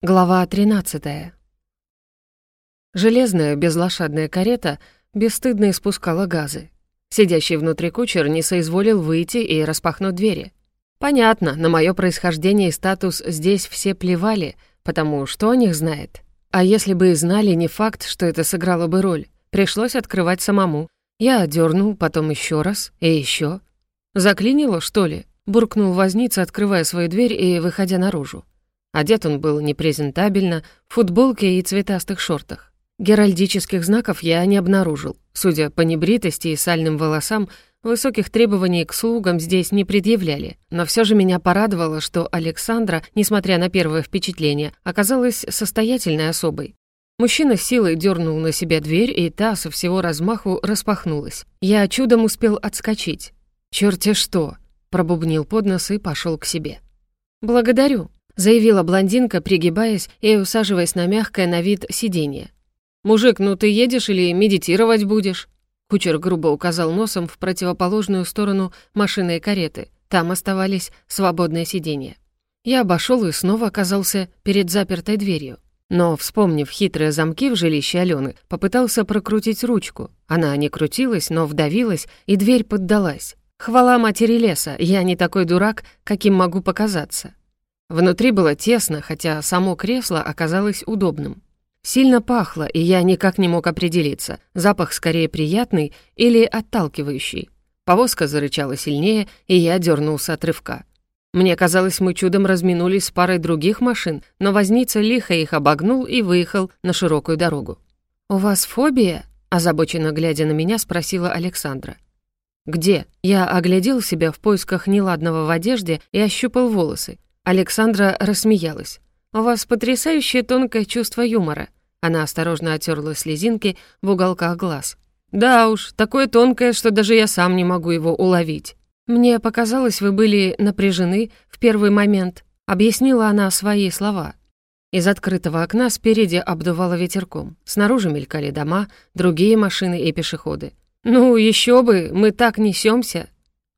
Глава 13. Железная безлошадная карета бесстыдно испускала газы. Сидящий внутри кучер не соизволил выйти и распахнуть двери. Понятно, на мое происхождение и статус здесь все плевали, потому что о них знает. А если бы и знали, не факт, что это сыграло бы роль. Пришлось открывать самому. Я дернул, потом еще раз и еще. «Заклинило, что ли?» — буркнул возница, открывая свою дверь и выходя наружу. Одет он был непрезентабельно, в футболке и цветастых шортах. Геральдических знаков я не обнаружил. Судя по небритости и сальным волосам, высоких требований к слугам здесь не предъявляли. Но все же меня порадовало, что Александра, несмотря на первое впечатление, оказалась состоятельной особой. Мужчина силой дернул на себя дверь, и та со всего размаху распахнулась. Я чудом успел отскочить. «Чёрте что!» — пробубнил под нос и пошел к себе. «Благодарю», заявила блондинка, пригибаясь и усаживаясь на мягкое на вид сиденье. «Мужик, ну ты едешь или медитировать будешь?» Кучер грубо указал носом в противоположную сторону машины и кареты. Там оставались свободные сиденья. Я обошел и снова оказался перед запертой дверью. Но, вспомнив хитрые замки в жилище Алены, попытался прокрутить ручку. Она не крутилась, но вдавилась, и дверь поддалась. Хвала матери леса, я не такой дурак, каким могу показаться. Внутри было тесно, хотя само кресло оказалось удобным. Сильно пахло, и я никак не мог определиться, запах скорее приятный или отталкивающий. Повозка зарычала сильнее, и я дернулся от рывка. Мне казалось, мы чудом разминулись с парой других машин, но возница лихо их обогнул и выехал на широкую дорогу. «У вас фобия?» — озабоченно глядя на меня, спросила Александра. «Где?» Я оглядел себя в поисках неладного в одежде и ощупал волосы. Александра рассмеялась. «У вас потрясающее тонкое чувство юмора». Она осторожно оттерла слезинки в уголках глаз. «Да уж, такое тонкое, что даже я сам не могу его уловить». «Мне показалось, вы были напряжены в первый момент», — объяснила она свои слова. Из открытого окна спереди обдувало ветерком. Снаружи мелькали дома, другие машины и пешеходы. «Ну, еще бы, мы так несемся.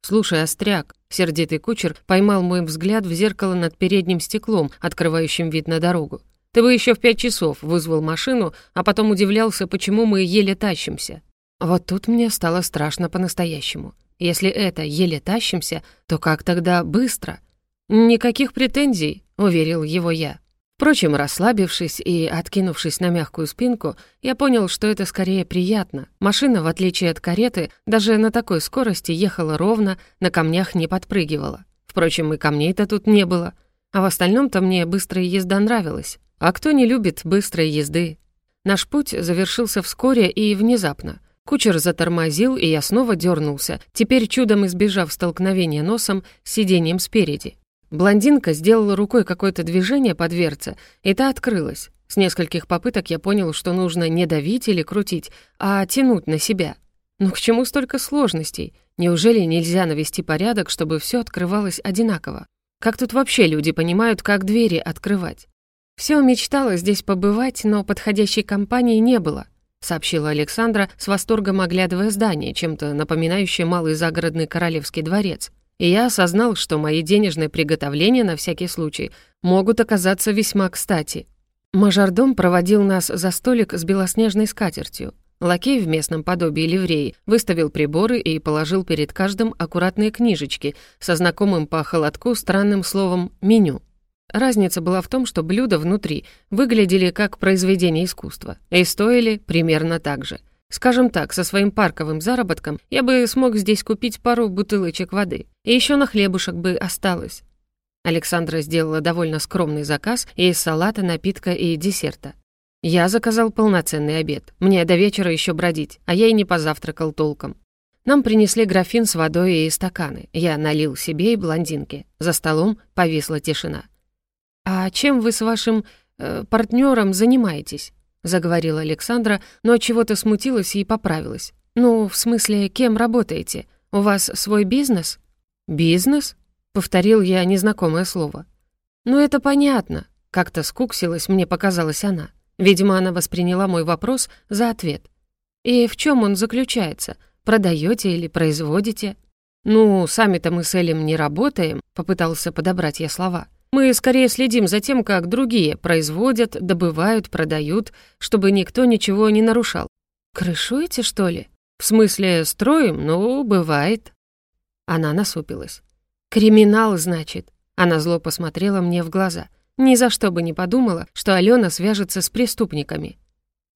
«Слушай, Остряк», — сердитый кучер поймал мой взгляд в зеркало над передним стеклом, открывающим вид на дорогу. «Ты бы еще в пять часов вызвал машину, а потом удивлялся, почему мы еле тащимся». Вот тут мне стало страшно по-настоящему. Если это еле тащимся, то как тогда быстро? «Никаких претензий», — уверил его я. Впрочем, расслабившись и откинувшись на мягкую спинку, я понял, что это скорее приятно. Машина, в отличие от кареты, даже на такой скорости ехала ровно, на камнях не подпрыгивала. Впрочем, и камней-то тут не было. А в остальном-то мне быстрая езда нравилась. А кто не любит быстрой езды? Наш путь завершился вскоре и внезапно. Кучер затормозил, и я снова дернулся, теперь чудом избежав столкновения носом с сиденьем спереди. Блондинка сделала рукой какое-то движение по дверце, и та открылась. С нескольких попыток я понял, что нужно не давить или крутить, а тянуть на себя. Но к чему столько сложностей? Неужели нельзя навести порядок, чтобы все открывалось одинаково? Как тут вообще люди понимают, как двери открывать? Все мечтала здесь побывать, но подходящей компании не было, сообщила Александра с восторгом оглядывая здание, чем-то напоминающее малый загородный королевский дворец и я осознал, что мои денежные приготовления на всякий случай могут оказаться весьма кстати. Мажордом проводил нас за столик с белоснежной скатертью. Лакей в местном подобии ливреи выставил приборы и положил перед каждым аккуратные книжечки со знакомым по холодку странным словом «меню». Разница была в том, что блюда внутри выглядели как произведение искусства и стоили примерно так же. Скажем так, со своим парковым заработком я бы смог здесь купить пару бутылочек воды. И еще на хлебушек бы осталось. Александра сделала довольно скромный заказ из салата, напитка и десерта. Я заказал полноценный обед. Мне до вечера еще бродить, а я и не позавтракал толком. Нам принесли графин с водой и стаканы. Я налил себе и блондинке. За столом повисла тишина. «А чем вы с вашим э, партнером занимаетесь?» — заговорила Александра, но чего-то смутилась и поправилась. «Ну, в смысле, кем работаете? У вас свой бизнес?» «Бизнес?» — повторил я незнакомое слово. «Ну, это понятно», — как-то скуксилась, мне показалась она. Видимо, она восприняла мой вопрос за ответ. «И в чем он заключается? Продаете или производите?» «Ну, сами-то мы с Элем не работаем», — попытался подобрать я слова. Мы скорее следим за тем, как другие производят, добывают, продают, чтобы никто ничего не нарушал. Крышуете, что ли? В смысле, строим? Ну, бывает. Она насупилась. «Криминал, значит?» Она зло посмотрела мне в глаза. Ни за что бы не подумала, что Алена свяжется с преступниками.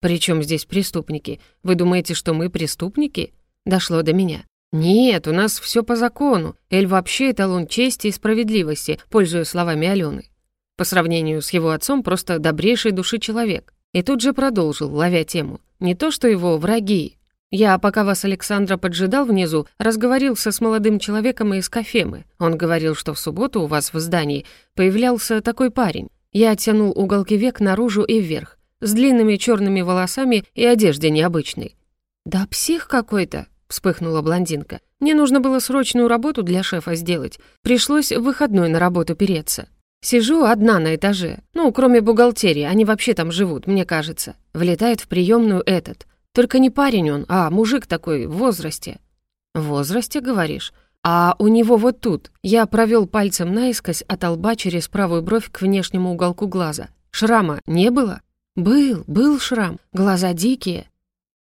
«При чем здесь преступники? Вы думаете, что мы преступники?» Дошло до меня. «Нет, у нас все по закону. Эль вообще эталон чести и справедливости, пользуясь словами Алены. По сравнению с его отцом, просто добрейшей души человек. И тут же продолжил, ловя тему. Не то, что его враги. Я, пока вас Александра поджидал внизу, разговорился с молодым человеком из кафемы. Он говорил, что в субботу у вас в здании появлялся такой парень. Я оттянул уголки век наружу и вверх, с длинными черными волосами и одеждой необычной. «Да псих какой-то», вспыхнула блондинка. «Мне нужно было срочную работу для шефа сделать. Пришлось в выходной на работу переться. Сижу одна на этаже. Ну, кроме бухгалтерии, они вообще там живут, мне кажется. Влетает в приемную этот. Только не парень он, а мужик такой, в возрасте». «В возрасте, говоришь?» А у него вот тут. Я провел пальцем наискось от лба через правую бровь к внешнему уголку глаза. Шрама не было? Был, был шрам. Глаза дикие.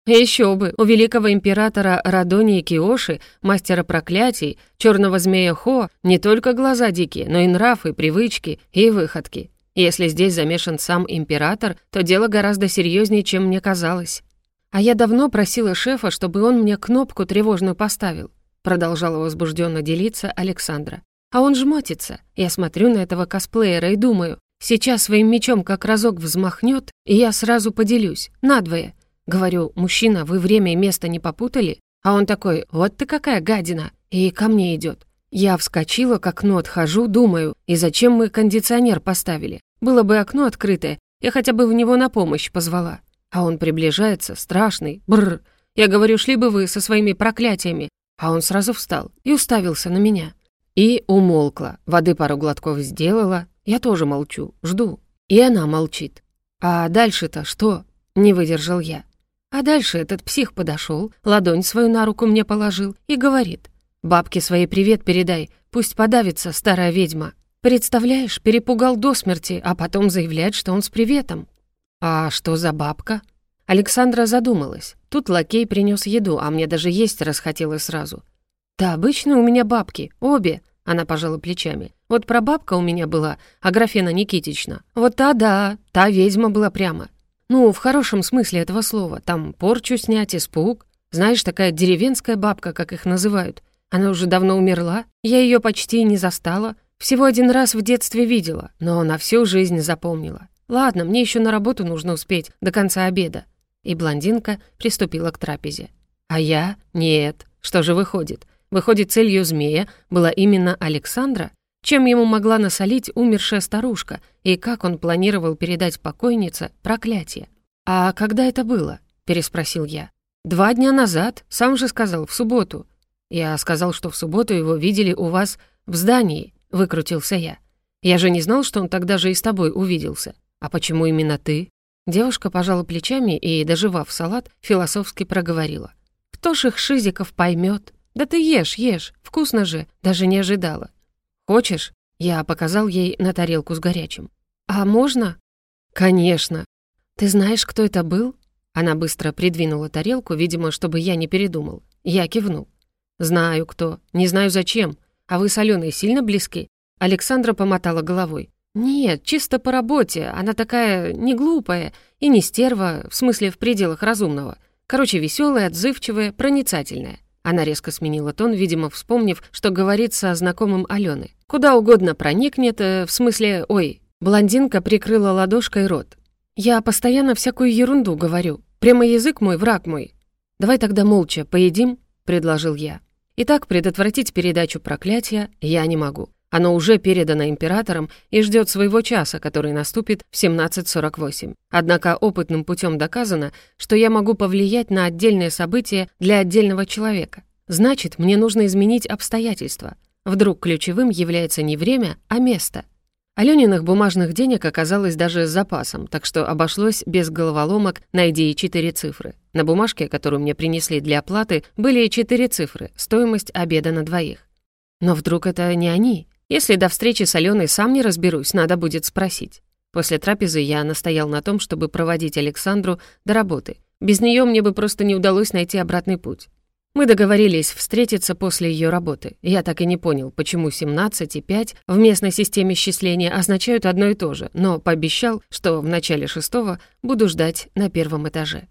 Еще бы, у великого императора Радонии Киоши, мастера проклятий, черного змея Хо, не только глаза дикие, но и нрав, и привычки, и выходки. Если здесь замешан сам император, то дело гораздо серьезнее, чем мне казалось. А я давно просила шефа, чтобы он мне кнопку тревожную поставил. Продолжала возбужденно делиться Александра. А он жмотится. Я смотрю на этого косплеера и думаю, сейчас своим мечом как разок взмахнет, и я сразу поделюсь, надвое. Говорю, мужчина, вы время и место не попутали? А он такой, вот ты какая гадина, и ко мне идет. Я вскочила, к окну отхожу, думаю, и зачем мы кондиционер поставили? Было бы окно открытое, я хотя бы в него на помощь позвала. А он приближается, страшный, бррр. Я говорю, шли бы вы со своими проклятиями. А он сразу встал и уставился на меня. И умолкла, воды пару глотков сделала. Я тоже молчу, жду. И она молчит. А дальше-то что? Не выдержал я. А дальше этот псих подошел, ладонь свою на руку мне положил и говорит. «Бабке своей привет передай, пусть подавится старая ведьма». Представляешь, перепугал до смерти, а потом заявляет, что он с приветом. «А что за бабка?» Александра задумалась. Тут лакей принес еду, а мне даже есть расхотелось сразу. «Да обычно у меня бабки, обе», — она пожала плечами. «Вот про бабка у меня была, Аграфена Никитична. Вот та да, та ведьма была прямо. Ну, в хорошем смысле этого слова. Там порчу снять, испуг. Знаешь, такая деревенская бабка, как их называют. Она уже давно умерла. Я ее почти не застала. Всего один раз в детстве видела, но на всю жизнь запомнила. Ладно, мне еще на работу нужно успеть до конца обеда. И блондинка приступила к трапезе. А я? Нет. Что же выходит? Выходит, целью змея была именно Александра? Чем ему могла насолить умершая старушка, и как он планировал передать покойнице проклятие? «А когда это было?» — переспросил я. «Два дня назад, сам же сказал, в субботу». «Я сказал, что в субботу его видели у вас в здании», — выкрутился я. «Я же не знал, что он тогда же и с тобой увиделся. А почему именно ты?» Девушка пожала плечами и, доживав салат, философски проговорила. «Кто ж их шизиков поймет? Да ты ешь, ешь, вкусно же, даже не ожидала. «Хочешь?» Я показал ей на тарелку с горячим. «А можно?» «Конечно!» «Ты знаешь, кто это был?» Она быстро придвинула тарелку, видимо, чтобы я не передумал. Я кивнул. «Знаю, кто. Не знаю, зачем. А вы с Аленой сильно близки?» Александра помотала головой. «Нет, чисто по работе. Она такая не глупая и не стерва, в смысле в пределах разумного. Короче, веселая, отзывчивая, проницательная. Она резко сменила тон, видимо, вспомнив, что говорит со знакомым Алены. «Куда угодно проникнет, э, в смысле, ой». Блондинка прикрыла ладошкой рот. «Я постоянно всякую ерунду говорю. Прямо язык мой, враг мой. Давай тогда молча поедим», — предложил я. Итак, предотвратить передачу проклятия я не могу. Оно уже передано императором и ждет своего часа, который наступит в 17.48. Однако опытным путем доказано, что я могу повлиять на отдельные события для отдельного человека. Значит, мне нужно изменить обстоятельства. Вдруг ключевым является не время, а место. Алёниных бумажных денег оказалось даже с запасом, так что обошлось без головоломок «найди четыре цифры». На бумажке, которую мне принесли для оплаты, были четыре цифры, стоимость обеда на двоих. Но вдруг это не они? Если до встречи с Аленой сам не разберусь, надо будет спросить. После трапезы я настоял на том, чтобы проводить Александру до работы. Без нее мне бы просто не удалось найти обратный путь. Мы договорились встретиться после ее работы. Я так и не понял, почему 17 и 5 в местной системе счисления означают одно и то же, но пообещал, что в начале шестого буду ждать на первом этаже.